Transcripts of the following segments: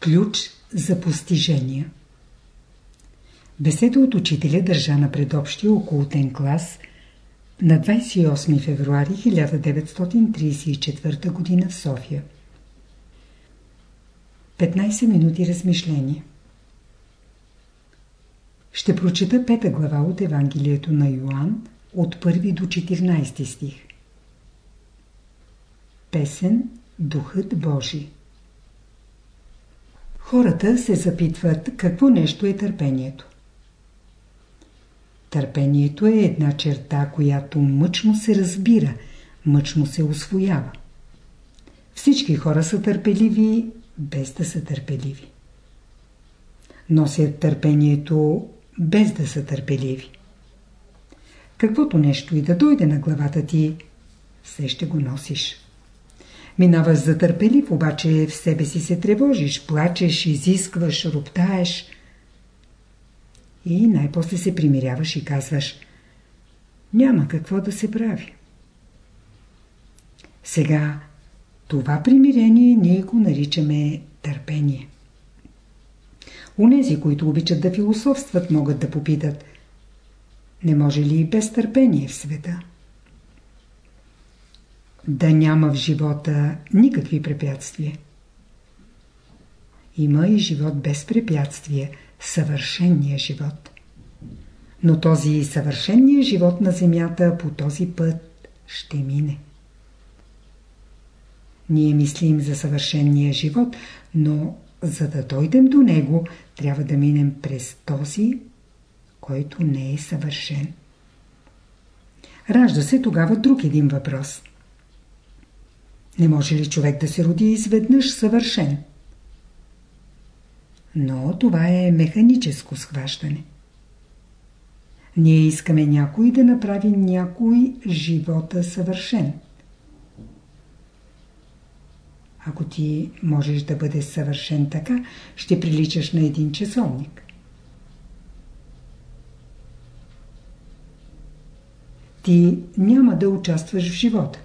Ключ за постижения Беседа от учителя държа на предобщия околотен клас на 28 февруари 1934 г. в София. 15 минути размишление. Ще прочета пета глава от Евангелието на Йоанн от 1 до 14 стих. Песен Духът Божий Хората се запитват какво нещо е търпението. Търпението е една черта, която мъчно се разбира, мъчно се освоява. Всички хора са търпеливи, без да са търпеливи. Носят търпението, без да са търпеливи. Каквото нещо и да дойде на главата ти, все ще го носиш. Минаваш за търпелив, обаче в себе си се тревожиш, плачеш, изискваш, роптаеш. И най-после се примиряваш и казваш няма какво да се прави. Сега това примирение ние го наричаме търпение. Унези, които обичат да философстват, могат да попитат не може ли и без търпение в света? Да няма в живота никакви препятствия. Има и живот без препятствия, съвършенния живот. Но този съвършенния живот на земята по този път ще мине. Ние мислим за съвършенния живот, но за да дойдем до него, трябва да минем през този, който не е съвършен. Ражда се тогава друг един въпрос. Не може ли човек да се роди изведнъж съвършен? Но това е механическо схващане. Ние искаме някой да направи някой живота съвършен. Ако ти можеш да бъдеш съвършен така, ще приличаш на един часовник. Ти няма да участваш в живота.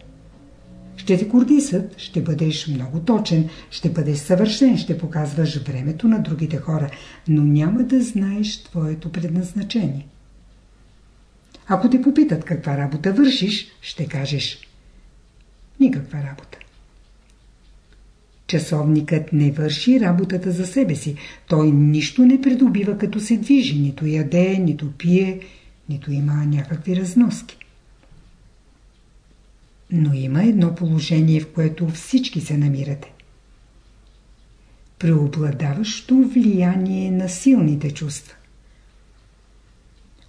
Ще те кордисат, ще бъдеш много точен, ще бъдеш съвършен, ще показваш времето на другите хора, но няма да знаеш твоето предназначение. Ако те попитат каква работа вършиш, ще кажеш никаква работа. Часовникът не върши работата за себе си. Той нищо не придобива като се движи, нито яде, нито пие, нито има някакви разноски. Но има едно положение, в което всички се намирате. Преобладаващо влияние на силните чувства.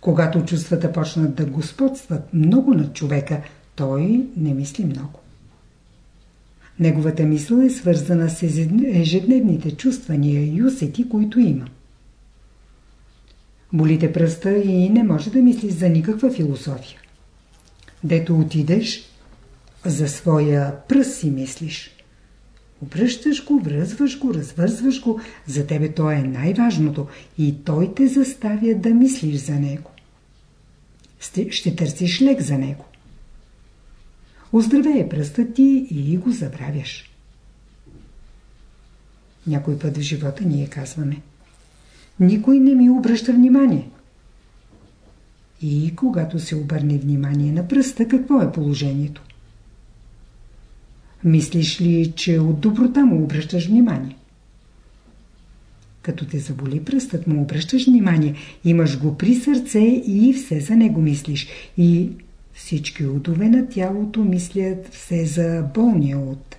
Когато чувствата почнат да господстват много над човека, той не мисли много. Неговата мисъл е свързана с ежедневните чувствания и усети, които има. Болите пръста и не може да мислиш за никаква философия. Дето отидеш, за своя пръст си мислиш. Обръщаш го, връзваш го, развързваш го, за тебе то е най-важното и той те заставя да мислиш за него. Ще търсиш лек за него. Оздравее пръстът ти и го забравяш. Някой път в живота ние казваме Никой не ми обръща внимание. И когато се обърне внимание на пръста, какво е положението? Мислиш ли, че от доброта му обръщаш внимание? Като те заболи пръстът му обръщаш внимание, имаш го при сърце и все за него мислиш. И всички удове на тялото мислят все за болния от.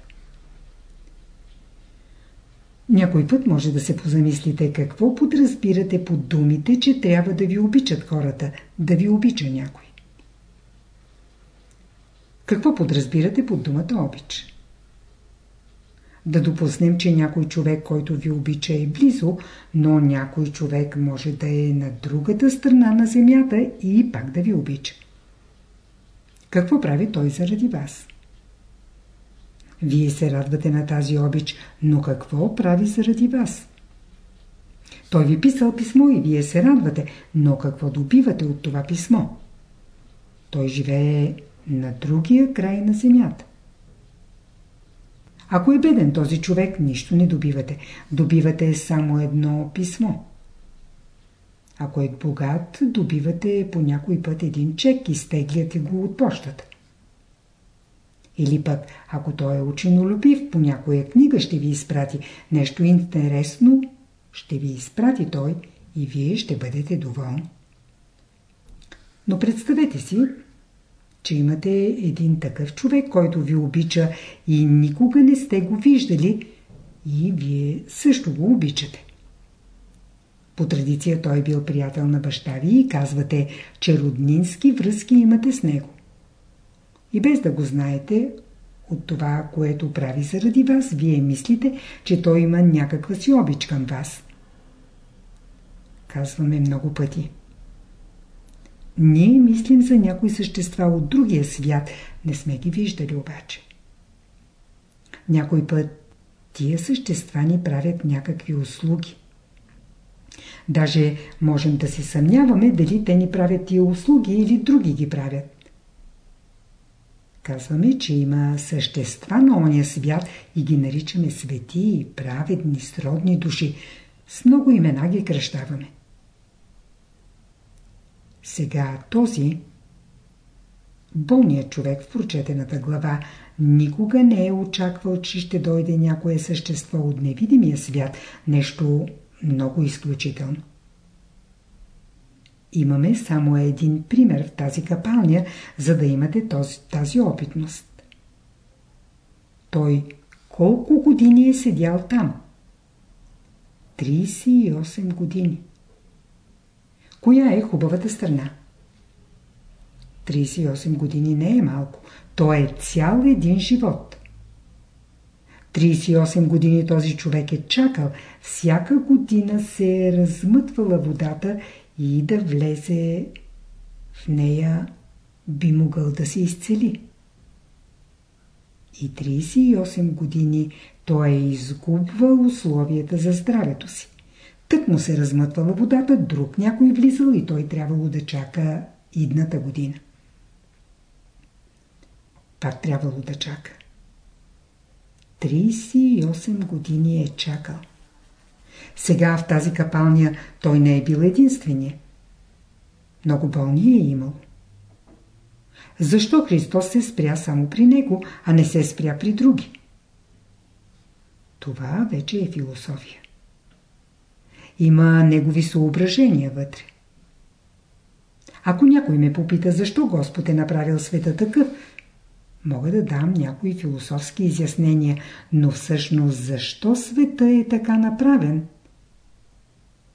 Някой път може да се позамислите какво подразбирате под думите, че трябва да ви обичат хората, да ви обича някой. Какво подразбирате под думата обич? Да допуснем, че някой човек, който ви обича е близо, но някой човек може да е на другата страна на земята и пак да ви обича. Какво прави той заради вас? Вие се радвате на тази обич, но какво прави заради вас? Той ви писал писмо и вие се радвате, но какво добивате от това писмо? Той живее на другия край на земята. Ако е беден този човек, нищо не добивате. Добивате само едно писмо. Ако е богат, добивате по някой път един чек и стегляте го от почтата. Или пък, ако той е ученолюбив, по някоя книга ще ви изпрати нещо интересно, ще ви изпрати той и вие ще бъдете доволни. Но представете си, че имате един такъв човек, който ви обича и никога не сте го виждали и вие също го обичате. По традиция той е бил приятел на баща ви и казвате, че роднински връзки имате с него. И без да го знаете, от това, което прави заради вас, вие мислите, че той има някаква си обич към вас. Казваме много пъти. Ние мислим за някои същества от другия свят, не сме ги виждали обаче. Някой път тия същества ни правят някакви услуги. Даже можем да се съмняваме дали те ни правят тия услуги или други ги правят. Казваме, че има същества на ония свят и ги наричаме свети, праведни, сродни души. С много имена ги кръщаваме. Сега този болният човек в прочетената глава никога не е очаквал, че ще дойде някое същество от невидимия свят, нещо много изключително. Имаме само един пример в тази капалня, за да имате този, тази опитност. Той колко години е седял там? 38 години. Коя е хубавата страна? 38 години не е малко. То е цял един живот. 38 години този човек е чакал. Всяка година се е размътвала водата и да влезе в нея би могъл да се изцели. И 38 години той е изгубвал условията за здравето си. Тък му се размътвала водата, друг някой влизал и той трябвало да чака идната година. Пак трябвало да чака. 38 години е чакал. Сега в тази капалня той не е бил единствения. Много болни е имал. Защо Христос се спря само при него, а не се спря при други? Това вече е философия. Има негови съображения вътре. Ако някой ме попита защо Господ е направил света такъв, мога да дам някои философски изяснения, но всъщност защо света е така направен?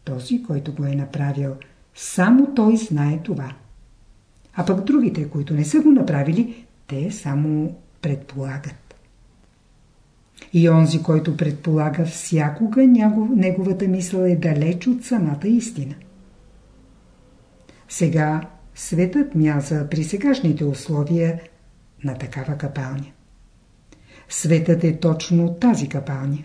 Този, който го е направил, само той знае това. А пък другите, които не са го направили, те само предполагат. И онзи, който предполага всякога, неговата мисъл е далеч от самата истина. Сега светът мяза при сегашните условия на такава капалня. Светът е точно тази капалня.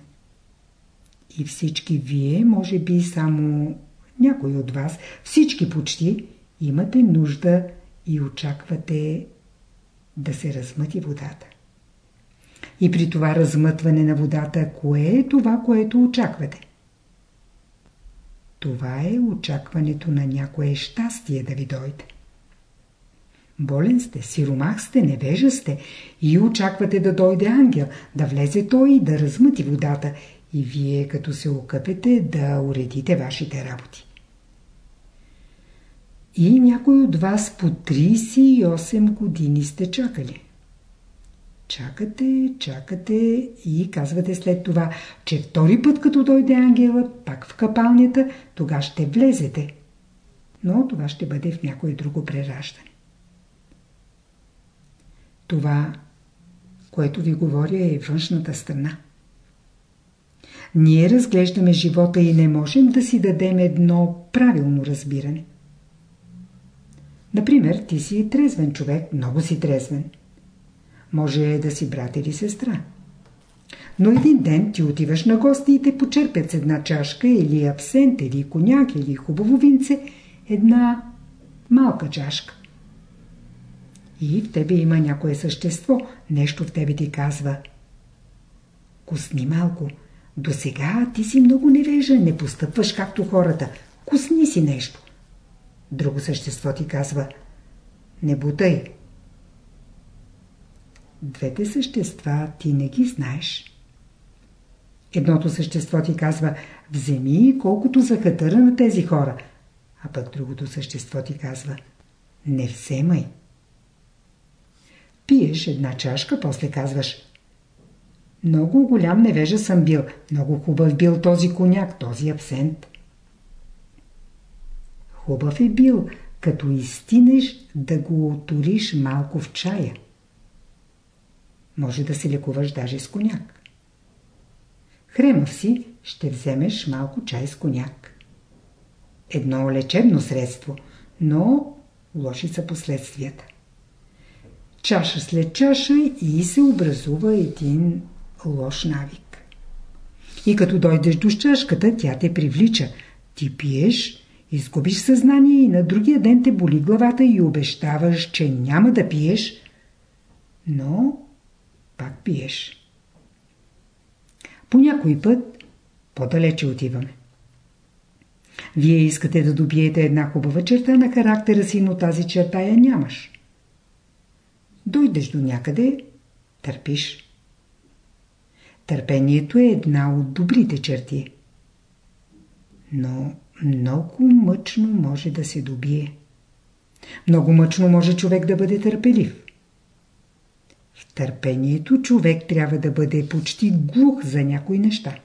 И всички вие, може би само някой от вас, всички почти, имате нужда и очаквате да се размъти водата. И при това размътване на водата, кое е това, което очаквате? Това е очакването на някое щастие да ви дойде. Болен сте, сиромах сте, невежа сте и очаквате да дойде ангел, да влезе той и да размъти водата и вие като се окъпете да уредите вашите работи. И някой от вас по 38 години сте чакали. Чакате, чакате и казвате след това, че втори път като дойде ангелът, пак в капалнята, тога ще влезете. Но това ще бъде в някое друго прераждане. Това, което ви говоря, е външната страна. Ние разглеждаме живота и не можем да си дадем едно правилно разбиране. Например, ти си трезвен човек, много си трезвен. Може да си брат или сестра. Но един ден ти отиваш на гости и те почерпят с една чашка или абсент, или коняк, или хубаво винце, една малка чашка. И в тебе има някое същество, нещо в тебе ти казва. Кусни малко. До сега ти си много невежа, не постъпваш както хората. Кусни си нещо. Друго същество ти казва Не бутай. Двете същества ти не ги знаеш. Едното същество ти казва Вземи колкото за хатъра на тези хора. А пък другото същество ти казва Не вземай. Пиеш една чашка, после казваш Много голям невежа съм бил, много хубав бил този коняк, този абсент. Хубав е бил, като изтинеш да го оториш малко в чая. Може да се лекуваш даже с коняк. Хремав си, ще вземеш малко чай с коняк. Едно лечебно средство, но лоши са последствията. Чаша след чаша и се образува един лош навик. И като дойдеш до чашката, тя те привлича. Ти пиеш, изгубиш съзнание и на другия ден те боли главата и обещаваш, че няма да пиеш, но пак пиеш. По някой път по-далече отиваме. Вие искате да добиете една хубава черта на характера си, но тази черта я нямаш. Дойдеш до някъде, търпиш. Търпението е една от добрите черти. Но много мъчно може да се добие. Много мъчно може човек да бъде търпелив. В търпението човек трябва да бъде почти глух за някои неща.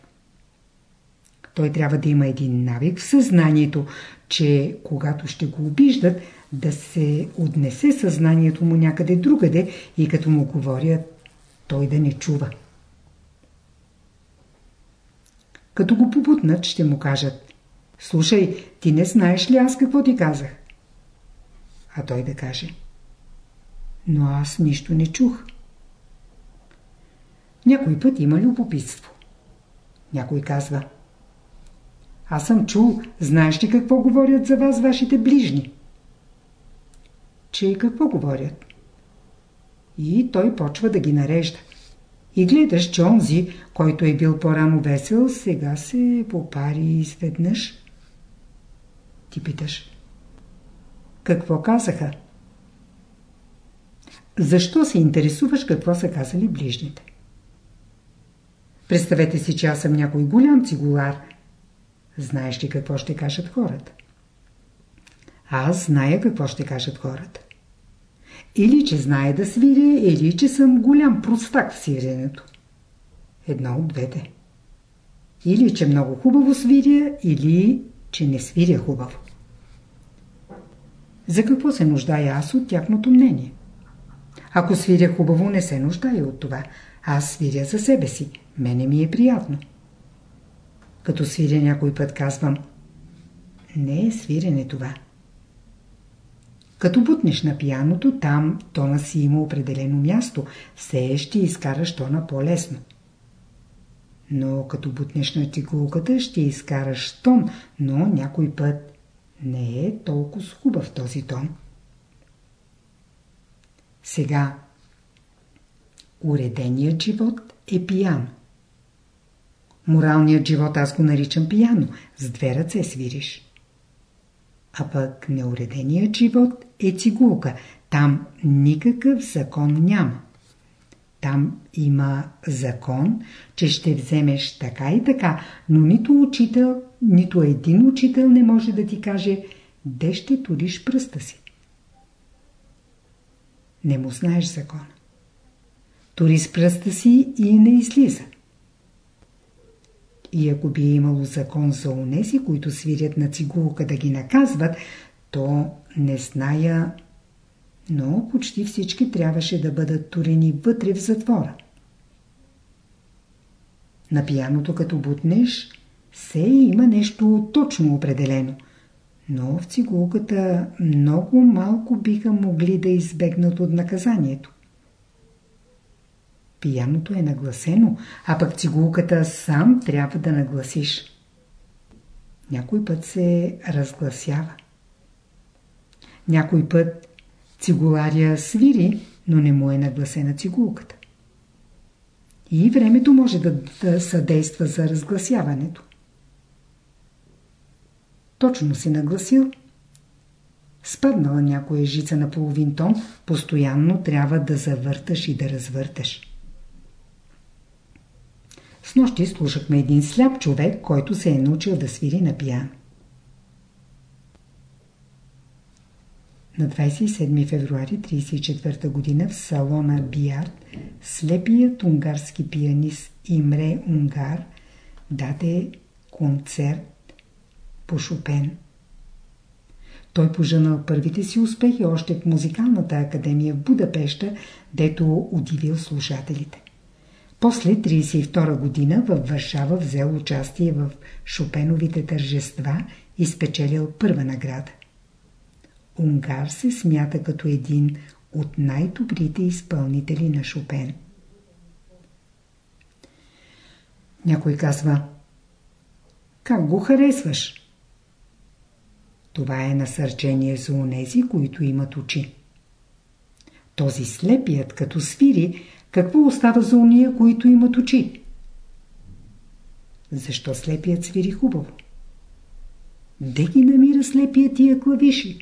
Той трябва да има един навик в съзнанието, че когато ще го обиждат, да се отнесе съзнанието му някъде другаде и като му говорят, той да не чува. Като го побутнат, ще му кажат Слушай, ти не знаеш ли аз какво ти казах? А той да каже Но аз нищо не чух. Някой път има любопитство. Някой казва Аз съм чул, знаеш ли какво говорят за вас вашите ближни? Че какво говорят? И той почва да ги нарежда. И гледаш, че онзи, който е бил по-рано весел, сега се попари изведнъж. Ти питаш. Какво казаха? Защо се интересуваш какво са казали ближните? Представете си, че аз съм някой голям цигулар. Знаеш ли какво ще кажат хората? Аз зная какво ще кажат хората. Или че знае да свиря, или че съм голям простак в свиренето. Едно от двете. Или че много хубаво свиря, или че не свиря хубаво. За какво се нуждая аз от тяхното мнение? Ако свиря хубаво, не се нуждая от това. Аз свиря за себе си. Мене ми е приятно. Като свиря някой път казвам Не е свирене това. Като бутнеш на пияното, там тона си има определено място. Все ще изкараш тона по-лесно. Но като бутнеш на цигулката, ще изкараш тон, но някой път не е толкова хубав този тон. Сега, уреденият живот е пияно. Моралният живот аз го наричам пияно. С две ръце свириш. А пък неуреденият живот е цигулка. Там никакъв закон няма. Там има закон, че ще вземеш така и така, но нито учител, нито един учител не може да ти каже де ще туриш пръста си. Не му знаеш закона. Тури с пръста си и не излиза. И ако би имало закон за унеси, които свирят на цигулка да ги наказват, то не зная, но почти всички трябваше да бъдат турени вътре в затвора. На пияното като бутнеш, се има нещо точно определено, но в цигулката много малко биха могли да избегнат от наказанието. Пияното е нагласено, а пък цигулката сам трябва да нагласиш. Някой път се разгласява. Някой път цигулария свири, но не му е нагласена цигулката. И времето може да, да съдейства за разгласяването. Точно си нагласил. Спаднала някоя жица на половин тон, постоянно трябва да завърташ и да развърташ. С нощи слушахме един сляп човек, който се е научил да свири на пиано. На 27 февруари 1934 г. в салона Биард слепият унгарски пианист Имре Унгар даде концерт по Шопен. Той поженал първите си успехи още в музикалната академия в Будапешта, дето удивил слушателите. После 1932 година във Варшава взел участие в Шопеновите тържества и спечелил първа награда. Унгар се смята като един от най-добрите изпълнители на Шопен. Някой казва Как го харесваш? Това е насърчение за онези, които имат очи. Този слепият, като свири, какво остава за уния, които имат очи? Защо слепият свири хубаво? Де ги намира слепия тия клавиши?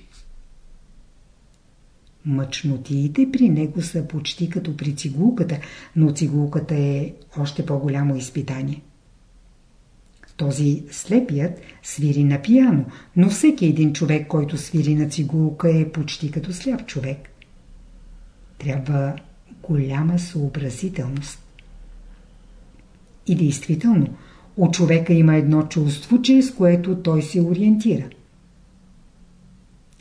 Мъчнотиите при него са почти като при цигулката, но цигулката е още по-голямо изпитание. Този слепият свири на пияно, но всеки един човек, който свири на цигулка е почти като сляп човек. Трябва голяма съобразителност. И действително, у човека има едно чувство, чрез което той се ориентира.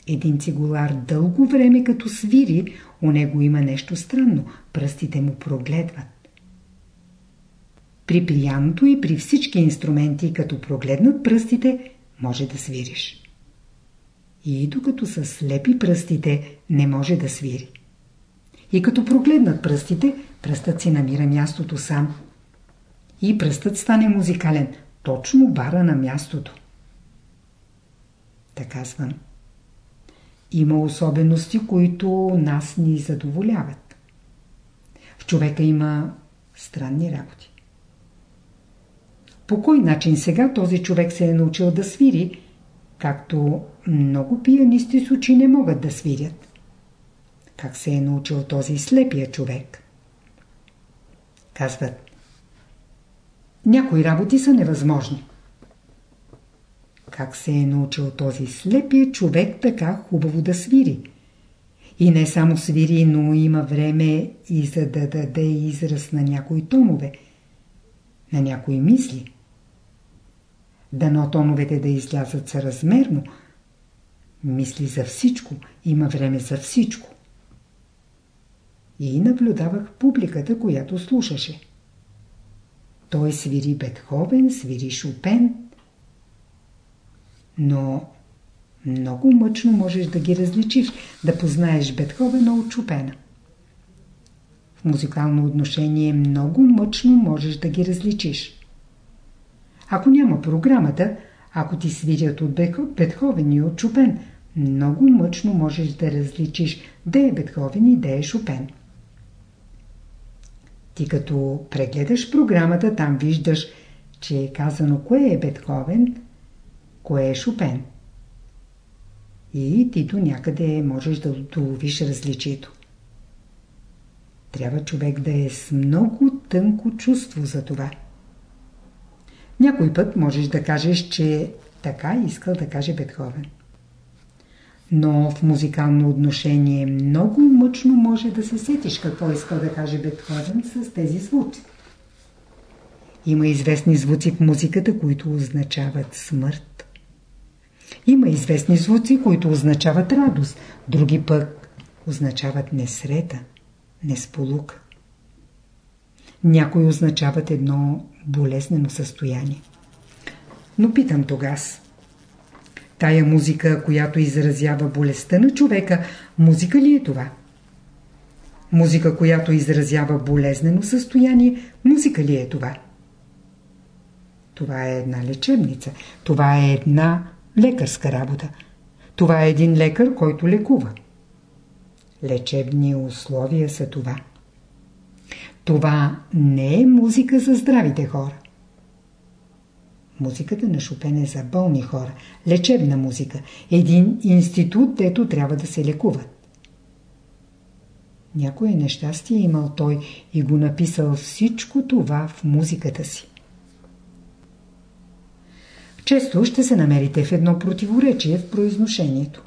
Един цигулар дълго време като свири, у него има нещо странно, пръстите му прогледват. При пияното и при всички инструменти, като прогледнат пръстите, може да свириш. И докато са слепи пръстите, не може да свири. И като прогледнат пръстите, пръстът си намира мястото сам. И пръстът стане музикален, точно бара на мястото. Така казвам. Има особености, които нас ни задоволяват. В човека има странни работи. По кой начин сега този човек се е научил да свири, както много пианисти с очи не могат да свирят? Как се е научил този слепия човек? Казват, някои работи са невъзможни. Как се е научил този слепия човек така хубаво да свири? И не само свири, но има време и за да даде израз на някои тонове, на някои мисли. Дано тоновете да излязат съразмерно. Мисли за всичко, има време за всичко. И наблюдавах публиката, която слушаше. Той свири Бетховен, свири Шопен, но много мъчно можеш да ги различиш, да познаеш Бетховена от Шопена. В музикално отношение много мъчно можеш да ги различиш. Ако няма програмата, ако ти свирят от Бетховен и от Шопен, много мъчно можеш да различиш де е Бетховен и де е Шопен. Ти като прегледаш програмата, там виждаш, че е казано кое е Бетховен, кое е Шопен. И ти до някъде можеш да доловиш различието. Трябва човек да е с много тънко чувство за това. Някой път можеш да кажеш, че така искал да каже Бетховен. Но в музикално отношение много мъчно може да се сетиш какво иска да каже Бетховен с тези звуци. Има известни звуци в музиката, които означават смърт. Има известни звуци, които означават радост, други пък означават несрета, несполука. Някои означават едно болезнено състояние. Но питам тогас. Тая музика, която изразява болестта на човека, музика ли е това? Музика, която изразява болезнено състояние, музика ли е това? Това е една лечебница. Това е една лекарска работа. Това е един лекар, който лекува. Лечебни условия са това. Това не е музика за здравите хора. Музиката на Шопен е за болни хора. Лечебна музика. Един институт, дето трябва да се лекуват. Някое нещастие е имал той и го написал всичко това в музиката си. Често ще се намерите в едно противоречие в произношението.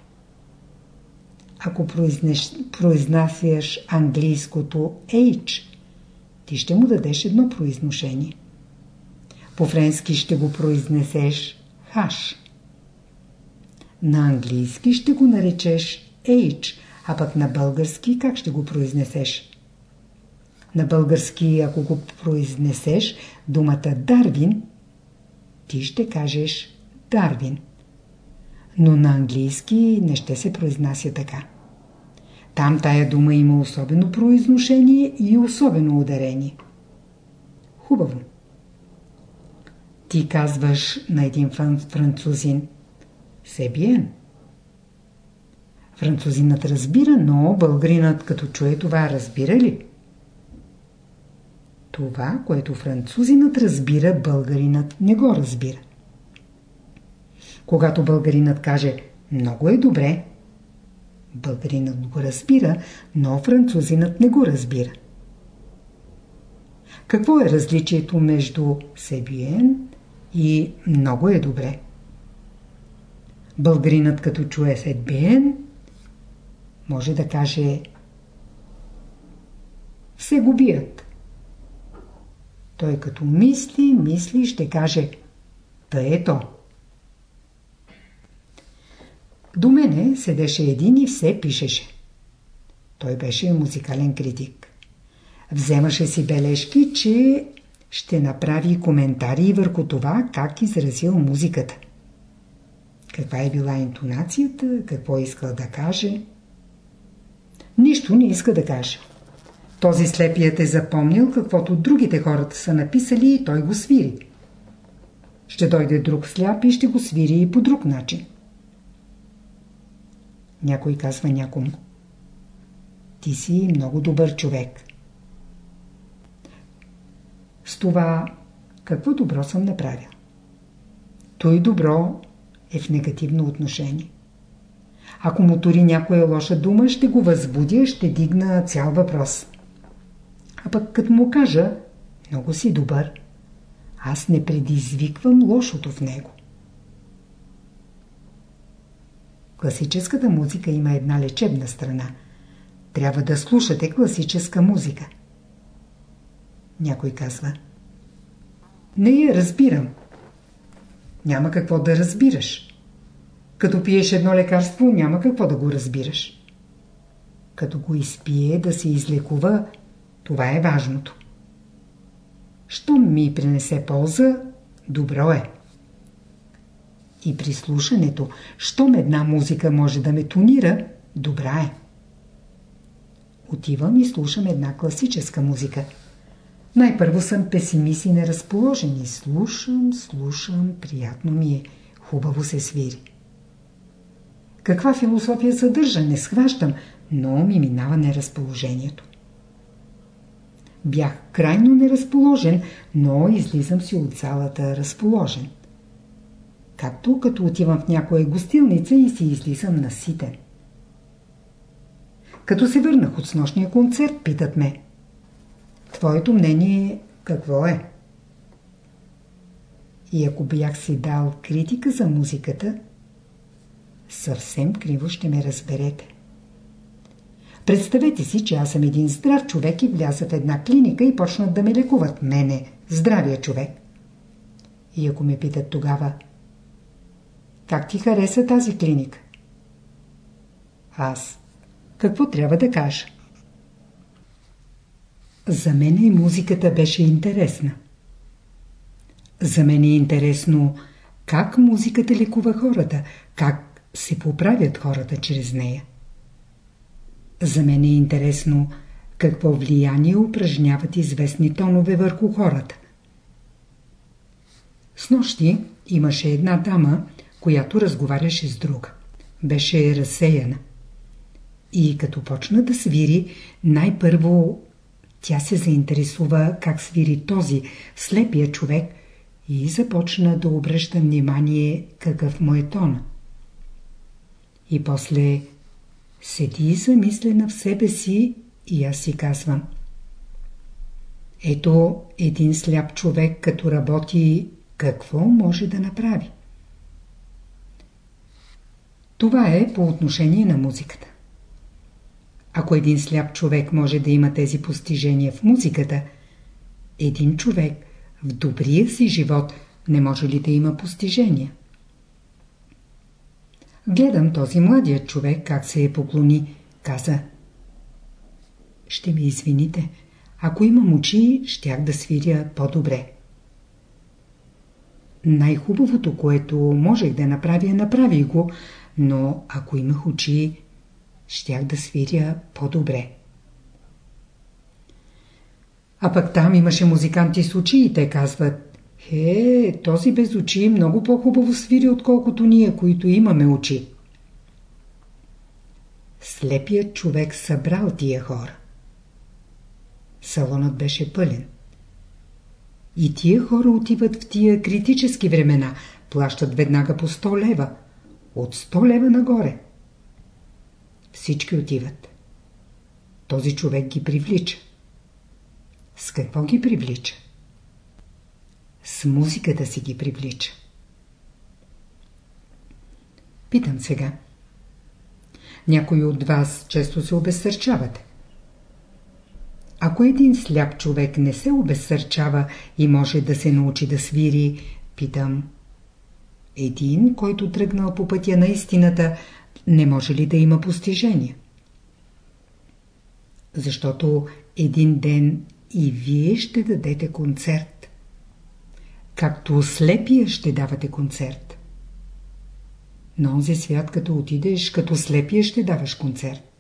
Ако произнеш, произнасяш английското H, ти ще му дадеш едно произношение. По-френски ще го произнесеш H. На английски ще го наречеш H, а пък на български как ще го произнесеш? На български, ако го произнесеш думата Дарвин, ти ще кажеш Дарвин. Но на английски не ще се произнася така. Там тая дума има особено произношение и особено ударение. Хубаво. Ти казваш на един французин Себиен. Французинът разбира, но българинът като чуе това разбира ли? Това, което французинът разбира, българинът не го разбира. Когато българинът каже много е добре, българинът го разбира, но французинът не го разбира. Какво е различието между себиен и много е добре? Българинът като чуе себиен, може да каже се го бият. Той като мисли, мисли, ще каже Та ето. До мене седеше един и все пишеше. Той беше музикален критик. Вземаше си бележки, че ще направи коментари върху това, как изразил музиката. Каква е била интонацията, какво искал да каже. Нищо не иска да каже. Този слепият е запомнил каквото другите хората са написали и той го свири. Ще дойде друг сляп и ще го свири и по друг начин. Някой казва някому. Ти си много добър човек. С това какво добро съм направил? Той добро е в негативно отношение. Ако му тори някоя лоша дума, ще го възбудя, ще дигна цял въпрос. А пък като му кажа, много си добър, аз не предизвиквам лошото в него. Класическата музика има една лечебна страна. Трябва да слушате класическа музика. Някой казва. Не я разбирам. Няма какво да разбираш. Като пиеш едно лекарство, няма какво да го разбираш. Като го изпие да се излекува, това е важното. Щом ми принесе полза, добро е. И при слушането, щом една музика може да ме тонира, добра е. Отивам и слушам една класическа музика. Най-първо съм песимист и неразположен и слушам, слушам, приятно ми е, хубаво се свири. Каква философия съдържа, не схващам, но ми минава неразположението. Бях крайно неразположен, но излизам си от залата разположен. Както като отивам в някоя гостилница и си излизам наситен. Като се върнах от снощния концерт, питат ме. Твоето мнение какво е? И ако бях си дал критика за музиката, съвсем криво ще ме разберете. Представете си, че аз съм един здрав човек и вляза в една клиника и почнат да ме лекуват мене, здравия човек. И ако ме питат тогава, как ти хареса тази клиника? Аз какво трябва да кажа? За мен и музиката беше интересна. За мен е интересно как музиката лекува хората, как се поправят хората чрез нея. За мен е интересно какво влияние упражняват известни тонове върху хората. С нощи имаше една дама, която разговаряше с друга. Беше разсеяна. И като почна да свири, най-първо Тя се заинтересува как свири този слепия човек и започна да обръща внимание какъв му е тон. И после седи замислена в себе си и аз си казвам. Ето един сляп човек като работи, какво може да направи? Това е по отношение на музиката. Ако един сляп човек може да има тези постижения в музиката, един човек в добрия си живот не може ли да има постижения? Гледам този младият човек как се е поклони. Каза Ще ми извините, ако имам очи, щях да свиря по-добре. Най-хубавото, което можех да направя, направих го, но ако имах очи, щях да свиря по-добре. А пък там имаше музиканти с очи и те казват Хе, този без очи много по-хубаво свири, отколкото ние, които имаме очи. Слепият човек събрал тия хора. Салонът беше пълен. И тия хора отиват в тия критически времена, плащат веднага по 100 лева. От 100 лева нагоре. Всички отиват. Този човек ги привлича. С какво ги привлича? С музиката си ги привлича. Питам сега. Някои от вас често се обезсърчавате. Ако един сляп човек не се обезсърчава и може да се научи да свири, питам. Един, който тръгнал по пътя на истината, не може ли да има постижения? Защото един ден и вие ще дадете концерт. Както слепия ще давате концерт. На онзи свят, като отидеш, като слепия ще даваш концерт.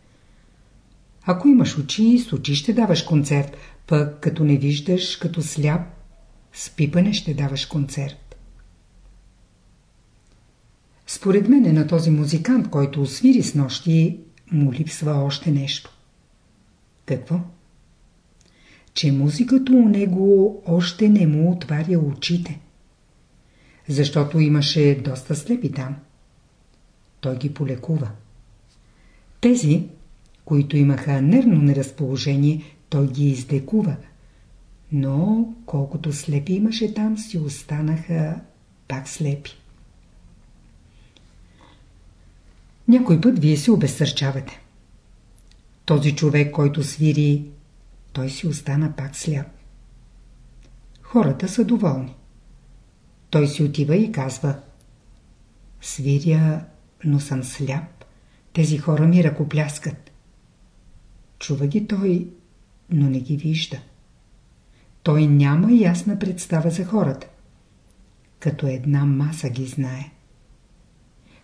Ако имаш очи, с очи ще даваш концерт, пък като не виждаш, като сляп, с пипане ще даваш концерт. Според мен е на този музикант, който освири с нощи, му липсва още нещо. Какво? Че музиката у него още не му отваря очите. Защото имаше доста слепи там. Той ги полекува. Тези, които имаха нервно неразположение, той ги излекува. Но колкото слепи имаше там, си останаха пак слепи. Някой път вие се обезсърчавате. Този човек, който свири, той си остана пак сляп. Хората са доволни. Той си отива и казва Свиря, но съм сляп. Тези хора ми ръкопляскат. Чува ги той, но не ги вижда. Той няма ясна представа за хората. Като една маса ги знае.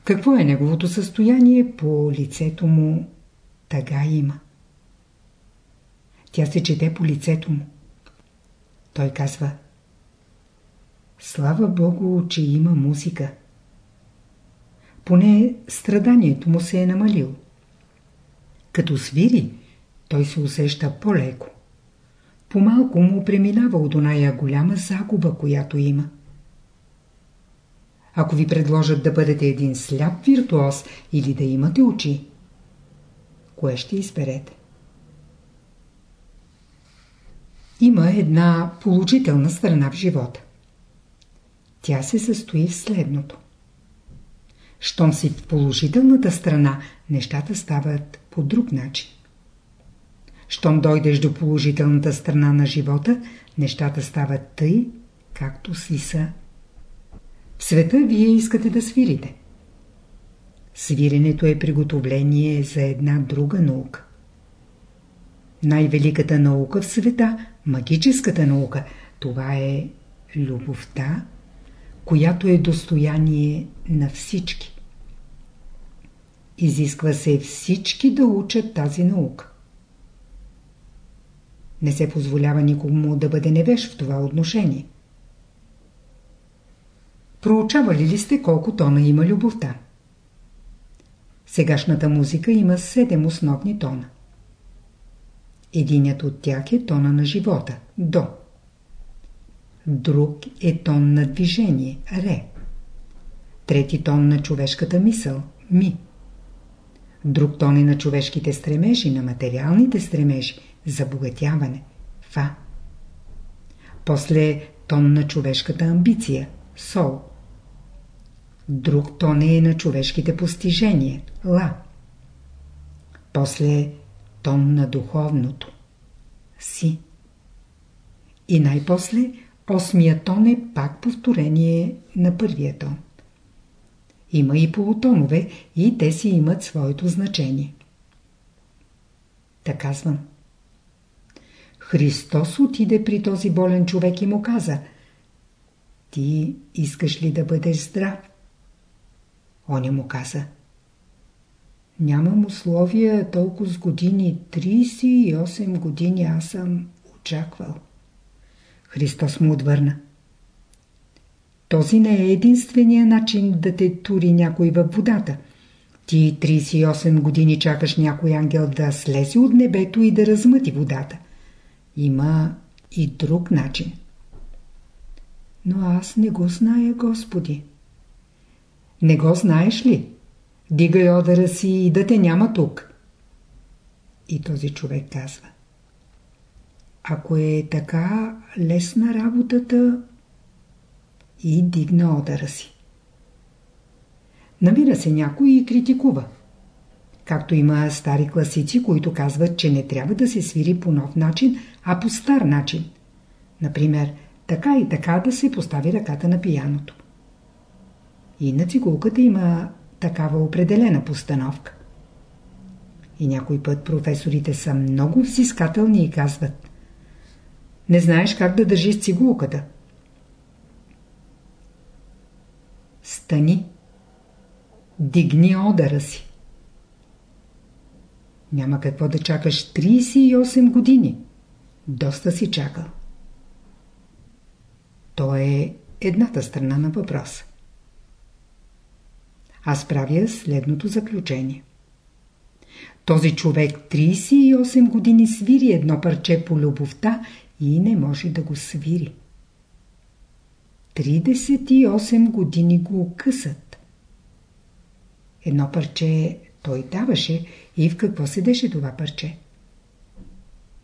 Какво е неговото състояние по лицето му? Тага има. Тя се чете по лицето му. Той казва Слава Богу, че има музика. Поне страданието му се е намалило. Като свири, той се усеща по-леко. По-малко му преминава от оная голяма загуба, която има. Ако ви предложат да бъдете един сляп виртуоз или да имате очи, кое ще изберете? Има една положителна страна в живота. Тя се състои в следното. Щом си в положителната страна, нещата стават по друг начин. Щом дойдеш до положителната страна на живота, нещата стават тъй, както си са. В света вие искате да свирите. Свиренето е приготовление за една друга наука. Най-великата наука в света, магическата наука, това е любовта, която е достояние на всички. Изисква се всички да учат тази наука. Не се позволява никому да бъде невеж в това отношение. Проучавали ли сте колко тона има любовта? Сегашната музика има седем основни тона. Единият от тях е тона на живота – до. Друг е тон на движение – ре. Трети тон на човешката мисъл – ми. Друг тон е на човешките стремежи, на материалните стремежи, забогатяване – фа. После тон на човешката амбиция – сол. Друг тон е на човешките постижения – ла. После тон на духовното – си. И най-после осмия тон е пак повторение на първия тон. Има и полутонове и те си имат своето значение. Така казвам. Христос отиде при този болен човек и му каза Ти искаш ли да бъдеш здрав? Оня му каза Нямам условия толкова с години, 38 години аз съм очаквал. Христос му отвърна. Този не е единствения начин да те тури някой във водата. Ти 38 години чакаш някой ангел да слезе от небето и да размъти водата. Има и друг начин. Но аз не го зная, Господи. Не го знаеш ли? Дигай одъра си и да те няма тук. И този човек казва. Ако е така лесна работата, и дигна одъра си. Намира се някой и критикува. Както има стари класици, които казват, че не трябва да се свири по нов начин, а по стар начин. Например, така и така да се постави ръката на пияното. И на цигулката има такава определена постановка. И някой път професорите са много взискателни и казват Не знаеш как да държиш цигулката. Стани. Дигни одъра си. Няма какво да чакаш 38 години. Доста си чакал. То е едната страна на въпроса. Аз правя следното заключение. Този човек 38 години свири едно парче по любовта и не може да го свири. 38 години го късат. Едно парче той даваше и в какво седеше това парче?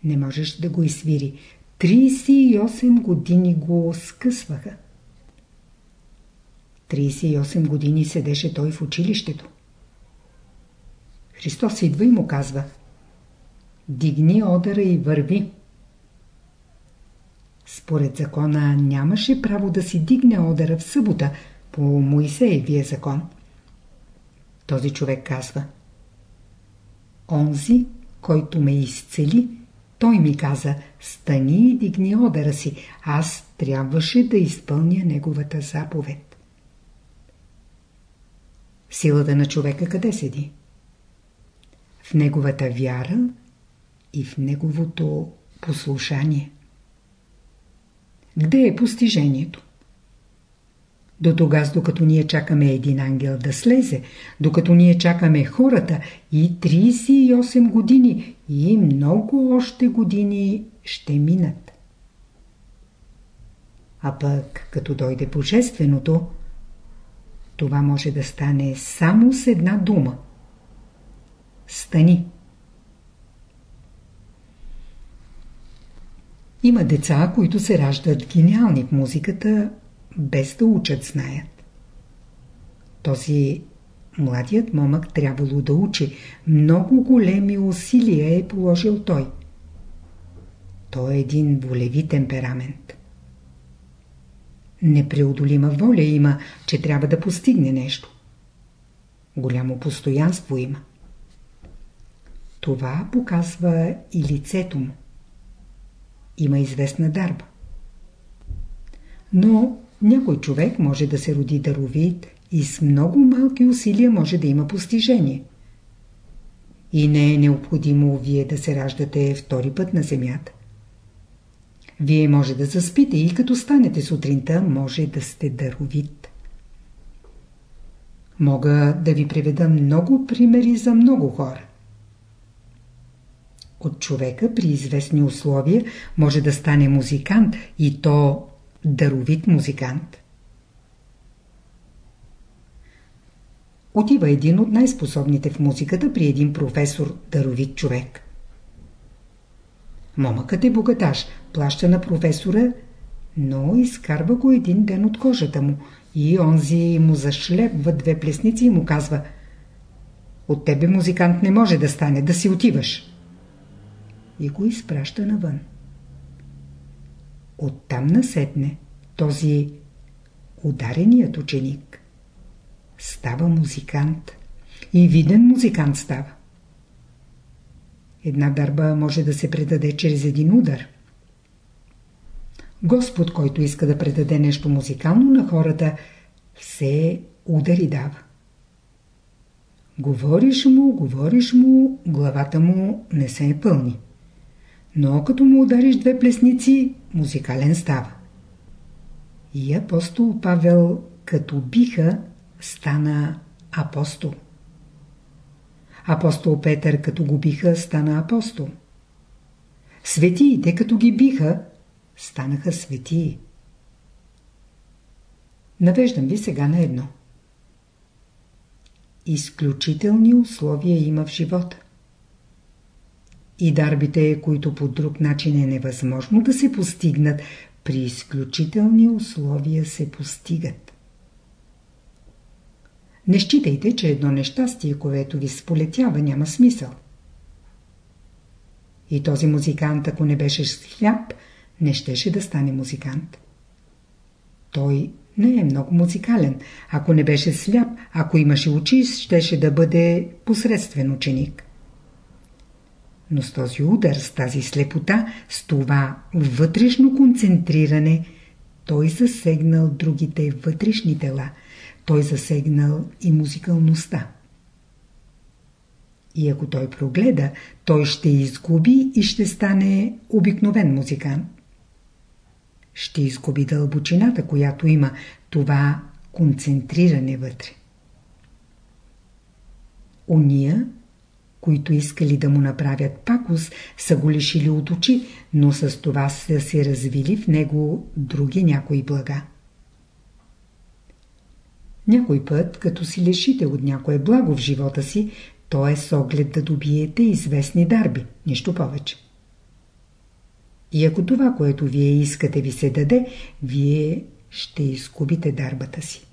Не можеш да го изсвири. 38 години го скъсваха. 38 години седеше той в училището. Христос идва и му казва Дигни одъра и върви. Според закона нямаше право да си дигне одъра в събота по Моисеевия закон. Този човек казва Онзи, който ме изцели, той ми каза, стани и дигни одъра си. Аз трябваше да изпълня неговата заповед. Силата на човека къде седи? В неговата вяра и в неговото послушание. Где е постижението? До тогава, докато ние чакаме един ангел да слезе, докато ние чакаме хората и 38 години и много още години ще минат. А пък, като дойде Божественото, това може да стане само с една дума. Стани. Има деца, които се раждат гениални в музиката, без да учат знаят. Този младият момък трябвало да учи. Много големи усилия е положил той. Той е един волеви темперамент. Непреодолима воля има, че трябва да постигне нещо. Голямо постоянство има. Това показва и лицето му има известна дарба. Но някой човек може да се роди даровит и с много малки усилия може да има постижение. И не е необходимо вие да се раждате втори път на земята. Вие може да заспите и като станете сутринта, може да сте даровит. Мога да ви приведа много примери за много хора. от човека при известни условия може да стане музикант и то даровит музикант. Отива един от най-способните в музиката при един професор, даровит човек. Момъкът е богаташ, плаща на професора, но изкарва го един ден от кожата му и онзи му зашлепва две плесници и му казва От тебе музикант не може да стане, да си отиваш. И го изпраща навън. Оттам насетне този удареният ученик става музикант и виден музикант става. Една дърба може да се предаде чрез един удар. Господ, който иска да предаде нещо музикално на хората, все удари дава. Говориш му, говориш му, главата му не се е пълни. Но като му удариш две плесници, музикален става. И апостол Павел, като биха, стана апостол. Апостол Петър, като го биха, стана апостол. Светиите, като ги биха, станаха светии. Навеждам ви сега на едно. Изключителни условия има в живота. И дарбите, които по друг начин е невъзможно да се постигнат, при изключителни условия се постигат. Не считайте, че едно нещастие, което ви сполетява, няма смисъл. И този музикант, ако не беше с хляб, не щеше да стане музикант. Той не е много музикален. Ако не беше сляп, ако имаше очи, щеше да бъде посредствен ученик. Но с този удар, с тази слепота, с това вътрешно концентриране, той засегнал другите вътрешни тела. Той засегнал и музикалността. И ако той прогледа, той ще изгуби и ще стане обикновен музикант ще изгуби дълбочината, която има това концентриране вътре. Уния, които искали да му направят пакос, са го лишили от очи, но с това са се развили в него други някои блага. Някой път, като си лишите от някое благо в живота си, то е с оглед да добиете известни дарби, нищо повече. И ако това, което вие искате ви се даде, вие ще изгубите дарбата си.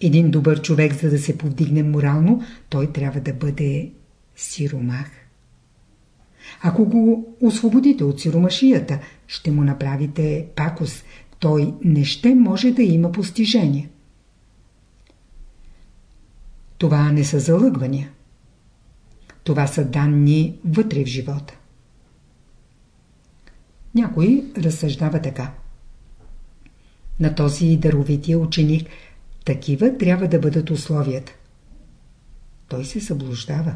Един добър човек, за да се повдигне морално, той трябва да бъде сиромах. Ако го освободите от сиромашията, ще му направите пакост. Той не ще може да има постижение. Това не са залъгвания. Това са данни вътре в живота. Някой разсъждава така. На този даровития ученик такива трябва да бъдат условията. Той се съблуждава.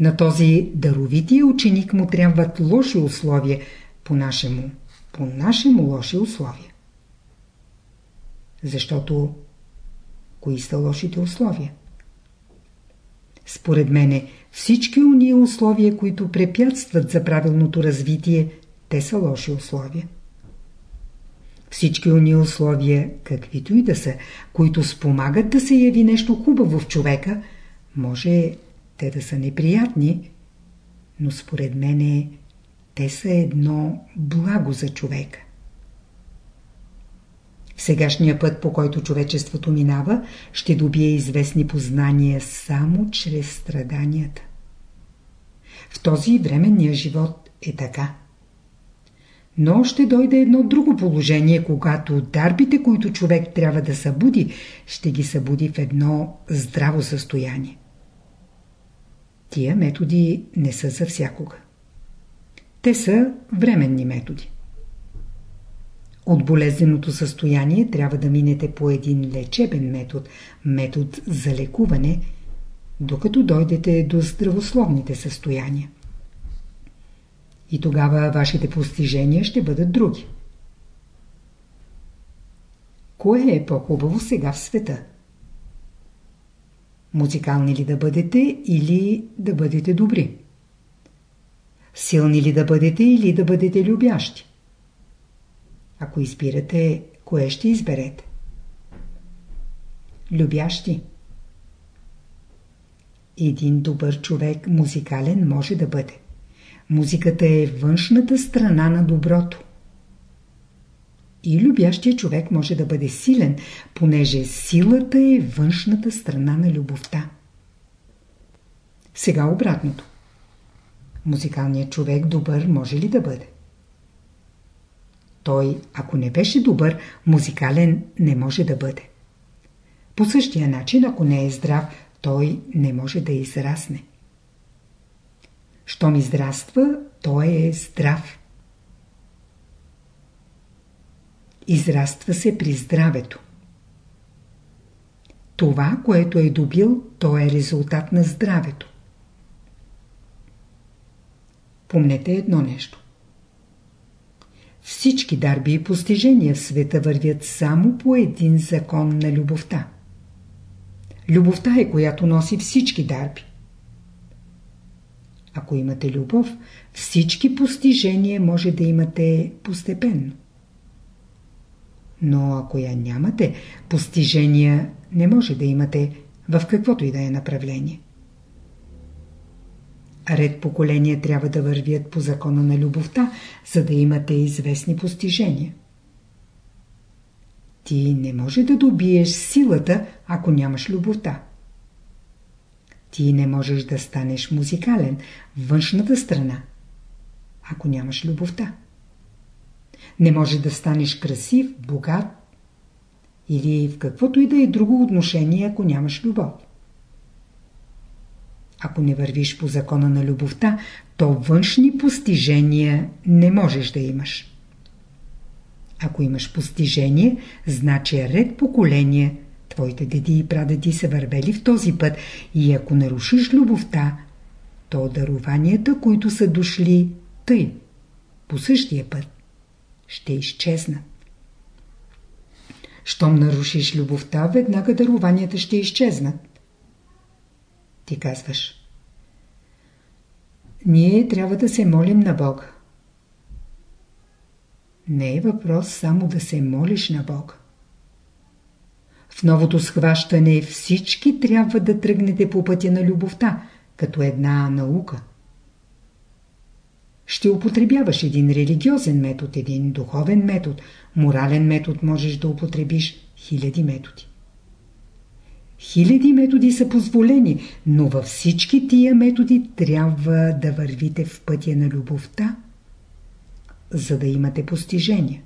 На този даровития ученик му трябват лоши условия, по-нашему, по-нашему лоши условия. Защото кои са лошите условия? Според мене всички уния условия, които препятстват за правилното развитие, те са лоши условия. Всички уния условия, каквито и да са, които спомагат да се яви нещо хубаво в човека, може те да са неприятни, но според мене те са едно благо за човека. Сегашния път, по който човечеството минава, ще добие известни познания само чрез страданията. В този временния живот е така. Но ще дойде едно друго положение, когато дарбите, които човек трябва да събуди, ще ги събуди в едно здраво състояние. Тия методи не са за всякога. Те са временни методи. От болезненото състояние трябва да минете по един лечебен метод, метод за лекуване, докато дойдете до здравословните състояния. И тогава вашите постижения ще бъдат други. Кое е по-хубаво сега в света? Музикални ли да бъдете или да бъдете добри? Силни ли да бъдете или да бъдете любящи? Ако избирате, кое ще изберете? Любящи. Един добър човек музикален може да бъде. Музиката е външната страна на доброто. И любящия човек може да бъде силен, понеже силата е външната страна на любовта. Сега обратното. Музикалният човек добър може ли да бъде? Той, ако не беше добър, музикален не може да бъде. По същия начин, ако не е здрав, той не може да израсне. Щом израства, той е здрав. Израства се при здравето. Това, което е добил, то е резултат на здравето. Помнете едно нещо. Всички дарби и постижения в света вървят само по един закон на любовта. Любовта е, която носи всички дарби. Ако имате любов, всички постижения може да имате постепенно. Но ако я нямате, постижения не може да имате в каквото и да е направление. Ред поколения трябва да вървят по закона на любовта, за да имате известни постижения. Ти не може да добиеш силата, ако нямаш любовта. Ти не можеш да станеш музикален, външната страна, ако нямаш любовта. Не можеш да станеш красив, богат или в каквото и да е друго отношение, ако нямаш любов. Ако не вървиш по закона на любовта, то външни постижения не можеш да имаш. Ако имаш постижение, значи ред поколения, твоите деди и прадеди са вървели в този път и ако нарушиш любовта, то дарованията, които са дошли тъй, по същия път, ще изчезнат. Щом нарушиш любовта, веднага дарованията ще изчезнат. Ти казваш. Ние трябва да се молим на Бога. Не е въпрос само да се молиш на Бога. В новото схващане всички трябва да тръгнете по пътя на любовта, като една наука. Ще употребяваш един религиозен метод, един духовен метод, морален метод можеш да употребиш хиляди методи. Хиляди методи са позволени, но във всички тия методи трябва да вървите в пътя на любовта, за да имате постижение.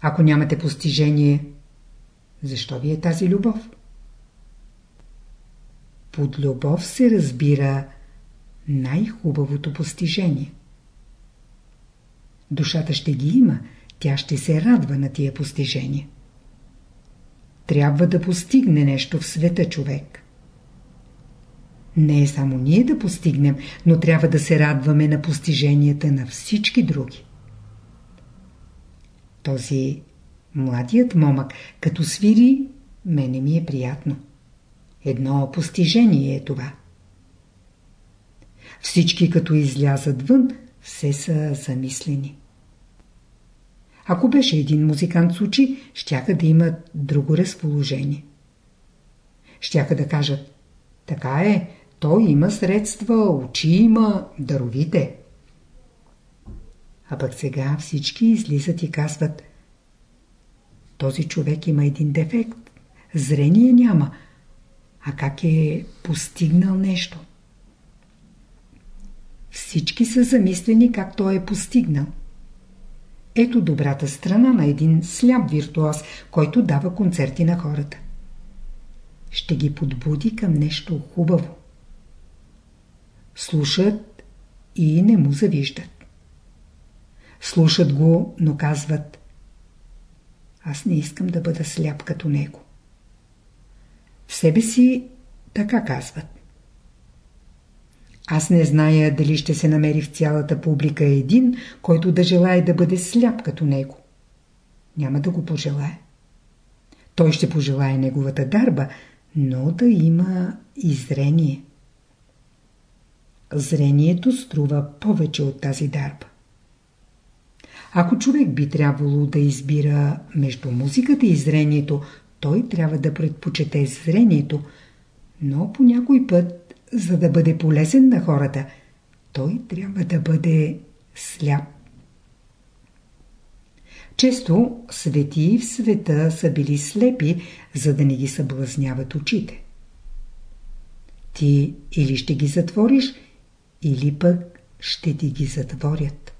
Ако нямате постижение, защо ви е тази любов? Под любов се разбира най-хубавото постижение. Душата ще ги има, тя ще се радва на тия постижения. Трябва да постигне нещо в света човек. Не е само ние да постигнем, но трябва да се радваме на постиженията на всички други. Този младият момък, като свири, мене ми е приятно. Едно постижение е това. Всички като излязат вън, все са замислени. Ако беше един музикант с очи, щяха да имат друго разположение. Щяха да кажат, така е, той има средства, очи има, даровите. А пък сега всички излизат и казват, този човек има един дефект, зрение няма, а как е постигнал нещо? Всички са замислени как той е постигнал. Ето добрата страна на един сляп виртуоз, който дава концерти на хората. Ще ги подбуди към нещо хубаво. Слушат и не му завиждат. Слушат го, но казват Аз не искам да бъда сляп като него. В себе си така казват. Аз не зная дали ще се намери в цялата публика един, който да желая да бъде сляп като него. Няма да го пожелая. Той ще пожелая неговата дарба, но да има и зрение. зрението струва повече от тази дарба. Ако човек би трябвало да избира между музиката и зрението, той трябва да предпочете зрението, но по някой път, за да бъде полезен на хората, той трябва да бъде сляп. Често светии в света са били слепи, за да не ги съблазняват очите. Ти или ще ги затвориш, или пък ще ти ги затворят.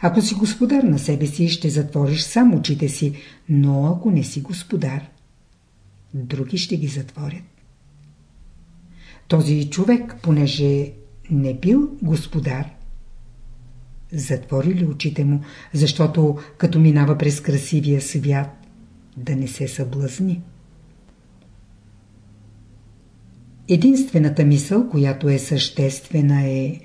Ако си господар на себе си, ще затвориш сам очите си, но ако не си господар, други ще ги затворят. Този човек, понеже не бил господар, затвори ли очите му, защото като минава през красивия свят, да не се съблазни. Единствената мисъл, която е съществена е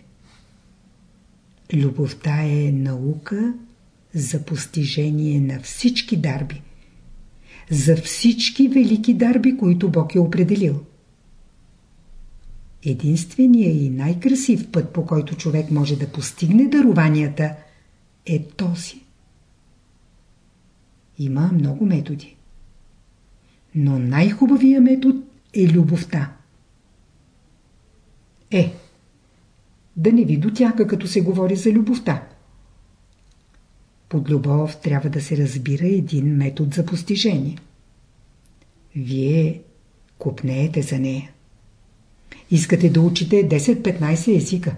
Любовта е наука за постижение на всички дарби. За всички велики дарби, които Бог е определил. Единственият и най-красив път, по който човек може да постигне дарованията, е този. Има много методи. Но най-хубавия метод е любовта. Е, да не ви дотяга, като се говори за любовта. Под любов трябва да се разбира един метод за постижение. Вие купнеете за нея. Искате да учите 10-15 езика.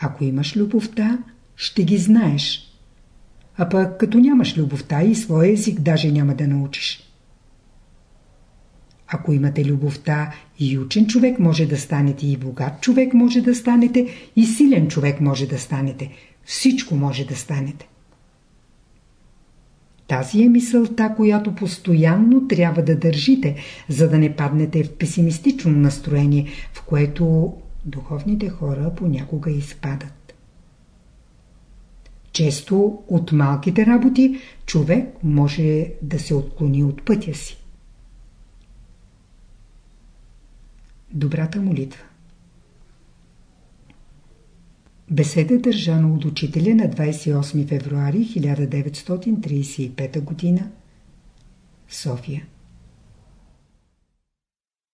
Ако имаш любовта, ще ги знаеш. А пък като нямаш любовта и своя език даже няма да научиш. Ако имате любовта, и учен човек може да станете, и богат човек може да станете, и силен човек може да станете. Всичко може да станете. Тази е мисълта, която постоянно трябва да държите, за да не паднете в песимистично настроение, в което духовните хора понякога изпадат. Често от малките работи човек може да се отклони от пътя си. Добрата молитва Беседа държана от учителя на 28 февруари 1935 г. София